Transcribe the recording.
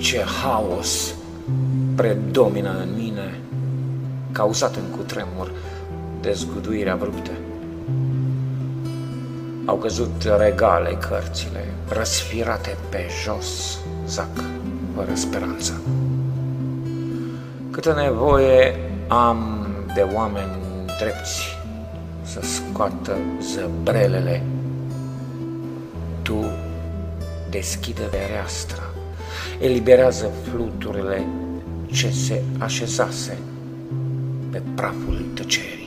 Ce haos predomină în mine, cauzat în cutremur de zguduire abrupte. Au căzut regale cărțile, răsfirate pe jos, zac, fără speranță. Câtă nevoie am de oameni drepți să scoată zăbrelele. Tu deschide fereastra, eliberează fluturile ce se așezase pe praful tăcerii.